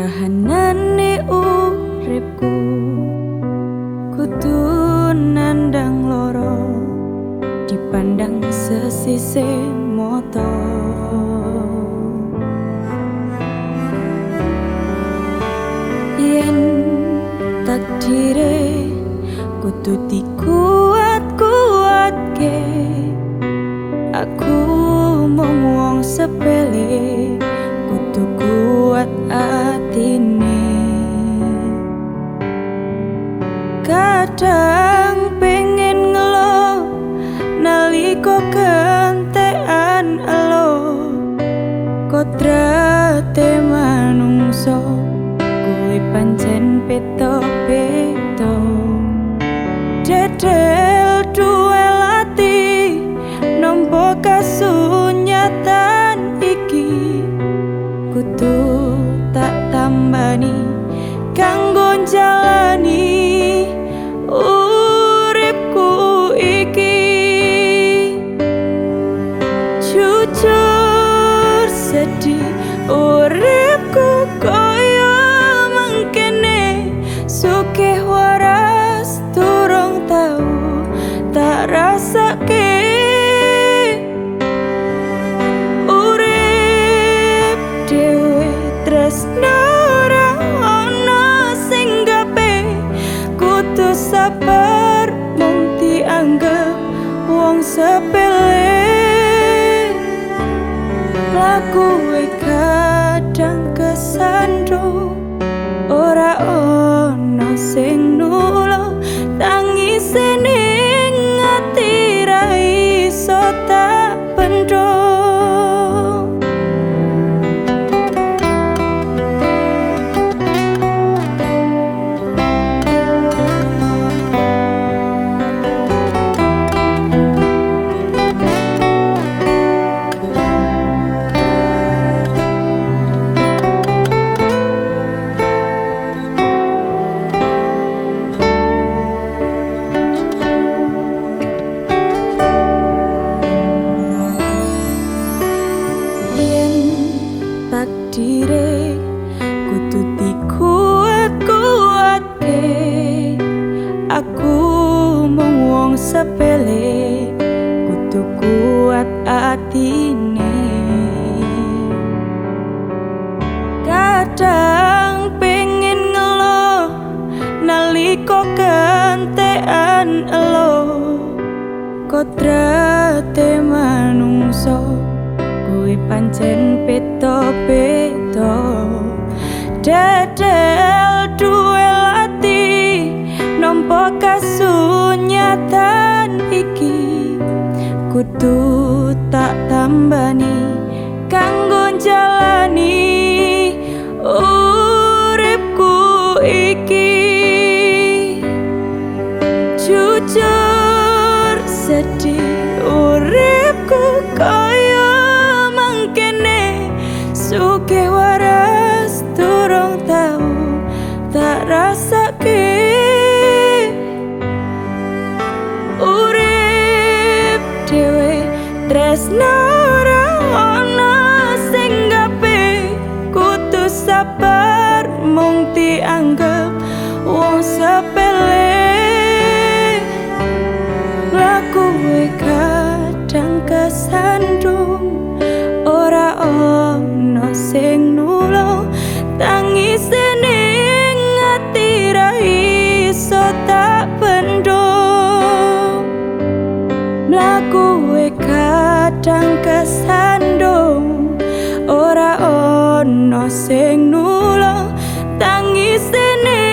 kahanane uripku kudu nandang loro dipandang sesise moto yen takdire kudu dikuat kuatke aku mung wong sepele kutu kuat aku kadang pengen ngelo naliko kentean elo. Kodrate manungso kuwi pancen peto peto dedel duel ati nompo kasunyatan iki. Kudu tak tambani kanggo jalani sedih uripku koyo mangkene sugih waras turung tau tak rasake sabar tak pendung aku mung wong sepele kudu kuat atine. Kadang pengen ngelo naliko kentean elo. Kodrate manungso kuwi pancen peto peto tak tambani kanggo jalani uripku iki. Jujur sedih uripku kaya mangkene. Sugih waras turung tau tak rasake. Urip dhewe tresno sabar mung dianggep wong sepele. Laku kadang kesandung ora ono sing nulung tangis ning ati ra iso tak pendung mlaku kadang kesandung ora ono sing is